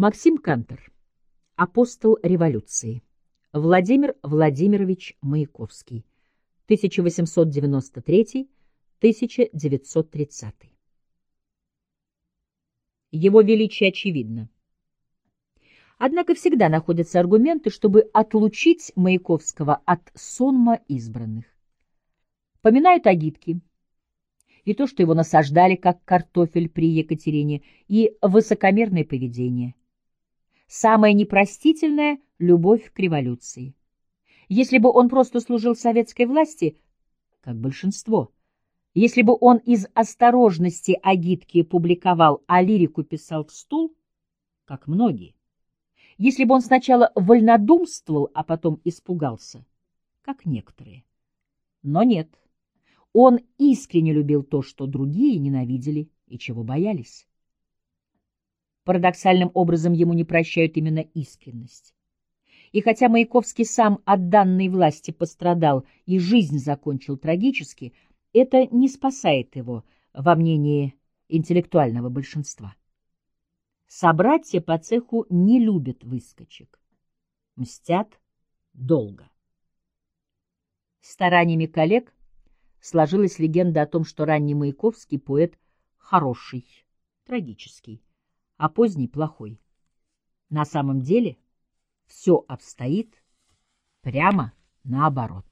Максим Кантер. Апостол революции. Владимир Владимирович Маяковский. 1893-1930. Его величие очевидно. Однако всегда находятся аргументы, чтобы отлучить Маяковского от сонма избранных. Поминают агитки, и то, что его насаждали, как картофель при Екатерине, и высокомерное поведение. Самое непростительное — любовь к революции. Если бы он просто служил советской власти, как большинство, если бы он из осторожности агитки публиковал, а лирику писал в стул, как многие, если бы он сначала вольнодумствовал, а потом испугался, как некоторые. Но нет. Он искренне любил то, что другие ненавидели и чего боялись. Парадоксальным образом ему не прощают именно искренность. И хотя Маяковский сам от данной власти пострадал и жизнь закончил трагически, это не спасает его во мнении интеллектуального большинства. Собратья по цеху не любят выскочек. Мстят долго. Стараниями коллег сложилась легенда о том, что ранний Маяковский поэт хороший, трагический, а поздний плохой. На самом деле все обстоит прямо наоборот.